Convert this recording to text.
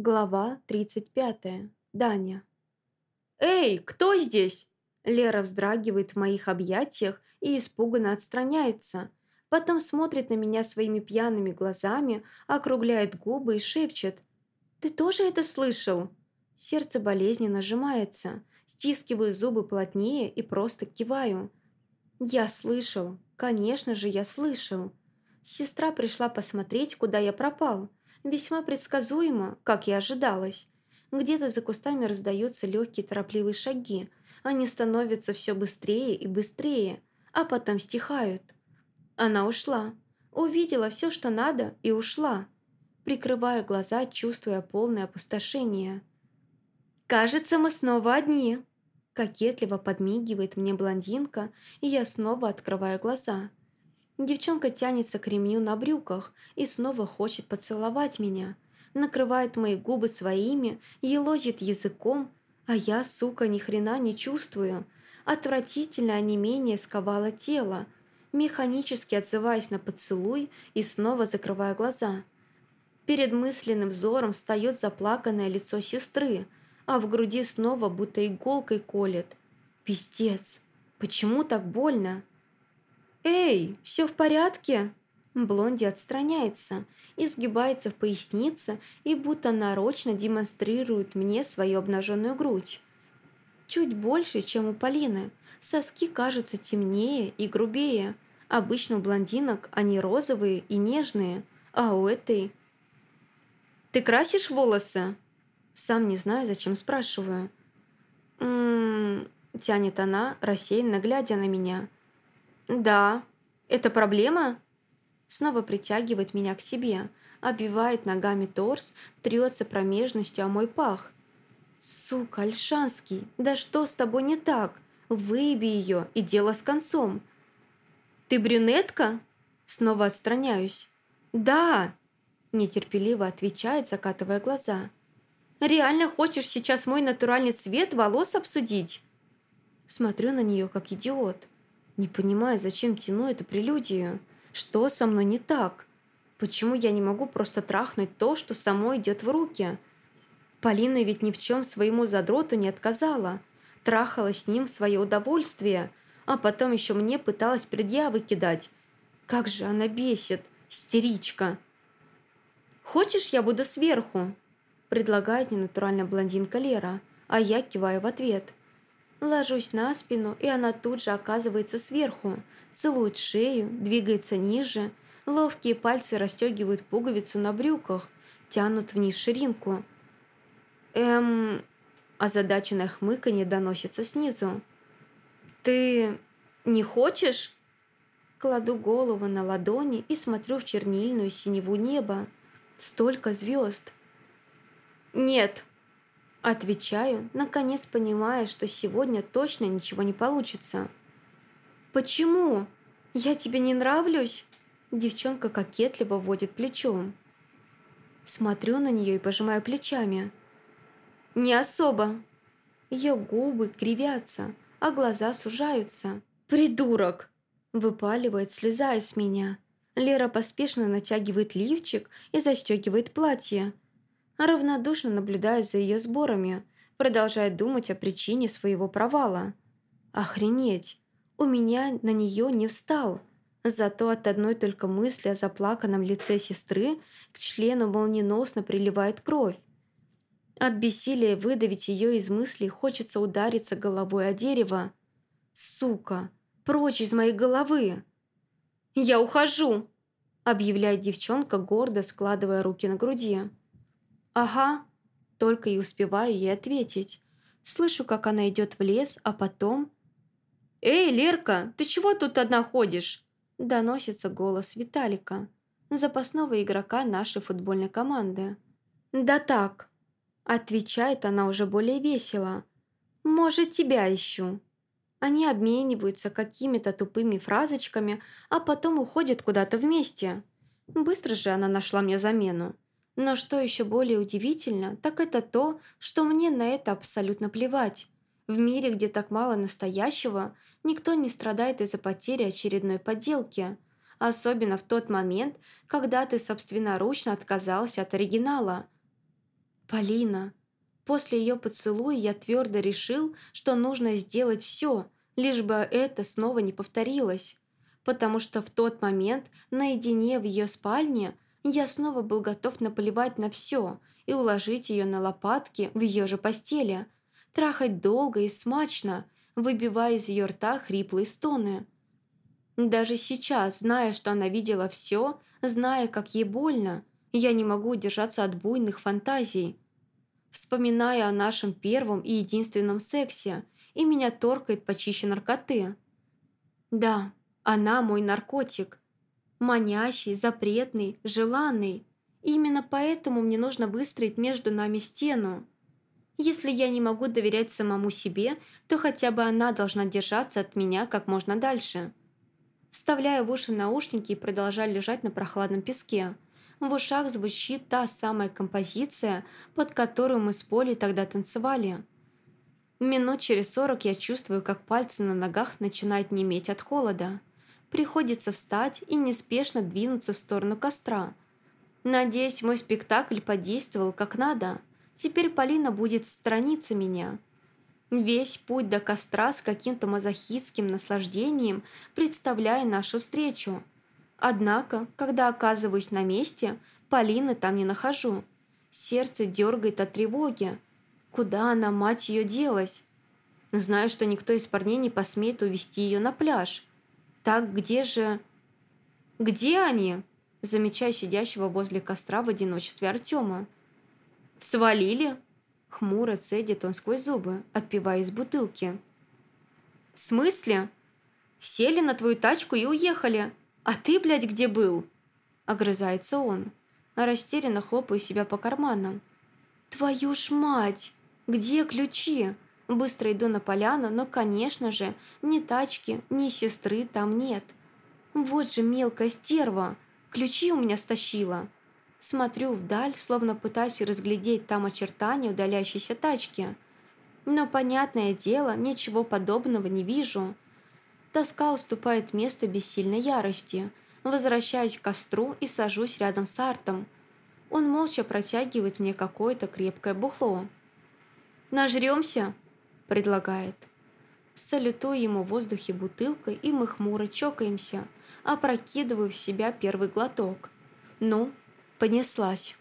Глава 35. Даня. «Эй, кто здесь?» Лера вздрагивает в моих объятиях и испуганно отстраняется. Потом смотрит на меня своими пьяными глазами, округляет губы и шепчет. «Ты тоже это слышал?» Сердце болезненно сжимается. Стискиваю зубы плотнее и просто киваю. «Я слышал. Конечно же, я слышал. Сестра пришла посмотреть, куда я пропал. Весьма предсказуемо, как и ожидалось. Где-то за кустами раздаются легкие торопливые шаги. Они становятся все быстрее и быстрее, а потом стихают. Она ушла. Увидела все, что надо, и ушла. Прикрывая глаза, чувствуя полное опустошение. «Кажется, мы снова одни!» Кокетливо подмигивает мне блондинка, и я снова открываю глаза. Девчонка тянется к ремню на брюках и снова хочет поцеловать меня. Накрывает мои губы своими, елозит языком, а я, сука, ни хрена не чувствую. Отвратительное онемение сковало тело. Механически отзываюсь на поцелуй и снова закрываю глаза. Перед мысленным взором встает заплаканное лицо сестры, а в груди снова будто иголкой колет. Пиздец, почему так больно? «Эй, все в порядке?» Блонди отстраняется, изгибается в пояснице и будто нарочно демонстрирует мне свою обнаженную грудь. Чуть больше, чем у Полины. Соски кажутся темнее и грубее. Обычно у блондинок они розовые и нежные, а у этой... «Ты красишь волосы?» Сам не знаю, зачем спрашиваю. «М-м-м...» тянет она, рассеянно глядя на меня – «Да. Это проблема?» Снова притягивает меня к себе, обвивает ногами торс, трется промежностью о мой пах. «Сука, Альшанский, да что с тобой не так? Выеби ее, и дело с концом!» «Ты брюнетка?» Снова отстраняюсь. «Да!» Нетерпеливо отвечает, закатывая глаза. «Реально хочешь сейчас мой натуральный цвет волос обсудить?» Смотрю на нее, как идиот. Не понимаю, зачем тяну эту прелюдию. Что со мной не так? Почему я не могу просто трахнуть то, что само идет в руки? Полина ведь ни в чем своему задроту не отказала. Трахала с ним в свое удовольствие, а потом еще мне пыталась предъявы кидать. Как же она бесит, истеричка. «Хочешь, я буду сверху?» предлагает ненатуральная блондинка Лера, а я киваю в ответ – Ложусь на спину, и она тут же оказывается сверху, целует шею, двигается ниже, ловкие пальцы расстегивают пуговицу на брюках, тянут вниз ширинку. «Эм...» Озадаченное хмыканье доносится снизу. «Ты не хочешь?» Кладу голову на ладони и смотрю в чернильную синеву неба. Столько звезд. «Нет», Отвечаю, наконец понимая, что сегодня точно ничего не получится. «Почему? Я тебе не нравлюсь?» Девчонка кокетливо водит плечом. Смотрю на нее и пожимаю плечами. «Не особо». Ее губы кривятся, а глаза сужаются. «Придурок!» Выпаливает, слезая с меня. Лера поспешно натягивает лифчик и застегивает платье равнодушно наблюдая за ее сборами, продолжая думать о причине своего провала. «Охренеть! У меня на нее не встал!» Зато от одной только мысли о заплаканном лице сестры к члену молниеносно приливает кровь. От бессилия выдавить ее из мыслей хочется удариться головой о дерево. «Сука! Прочь из моей головы!» «Я ухожу!» объявляет девчонка, гордо складывая руки на груди. «Ага», только и успеваю ей ответить. Слышу, как она идет в лес, а потом... «Эй, Лерка, ты чего тут одна ходишь?» Доносится голос Виталика, запасного игрока нашей футбольной команды. «Да так», отвечает она уже более весело. «Может, тебя ищу». Они обмениваются какими-то тупыми фразочками, а потом уходят куда-то вместе. Быстро же она нашла мне замену. Но что еще более удивительно, так это то, что мне на это абсолютно плевать. В мире, где так мало настоящего, никто не страдает из-за потери очередной подделки. Особенно в тот момент, когда ты собственноручно отказался от оригинала. Полина. После ее поцелуя я твердо решил, что нужно сделать все, лишь бы это снова не повторилось. Потому что в тот момент, наедине в ее спальне, я снова был готов наплевать на все и уложить ее на лопатки в ее же постели, трахать долго и смачно, выбивая из ее рта хриплые стоны. Даже сейчас, зная, что она видела все, зная, как ей больно, я не могу удержаться от буйных фантазий. Вспоминая о нашем первом и единственном сексе, и меня торкает почище наркоты. Да, она мой наркотик. Манящий, запретный, желанный. И именно поэтому мне нужно выстроить между нами стену. Если я не могу доверять самому себе, то хотя бы она должна держаться от меня как можно дальше. Вставляя в уши наушники и продолжая лежать на прохладном песке. В ушах звучит та самая композиция, под которую мы с Полей тогда танцевали. Минут через сорок я чувствую, как пальцы на ногах начинают неметь от холода. Приходится встать и неспешно двинуться в сторону костра. Надеюсь, мой спектакль подействовал как надо. Теперь Полина будет сторониться меня. Весь путь до костра с каким-то мазохистским наслаждением представляя нашу встречу. Однако, когда оказываюсь на месте, Полины там не нахожу. Сердце дергает от тревоги. Куда она, мать ее, делась? Знаю, что никто из парней не посмеет увести ее на пляж. Так где же... Где они? Замечаю сидящего возле костра в одиночестве Артема. «Свалили?» Хмуро цедит он сквозь зубы, отпивая из бутылки. «В смысле? Сели на твою тачку и уехали. А ты, блядь, где был?» Огрызается он, а растерянно хлопаю себя по карманам. «Твою ж мать! Где ключи?» Быстро иду на поляну, но, конечно же, ни тачки, ни сестры там нет. Вот же мелкая стерва! Ключи у меня стащила. Смотрю вдаль, словно пытаясь разглядеть там очертания удаляющейся тачки. Но, понятное дело, ничего подобного не вижу. Тоска уступает место бессильной ярости. Возвращаюсь к костру и сажусь рядом с Артом. Он молча протягивает мне какое-то крепкое бухло. «Нажремся?» – предлагает. Салютую ему в воздухе бутылкой, и мы хмуро чокаемся, опрокидываю в себя первый глоток. «Ну, Понеслась.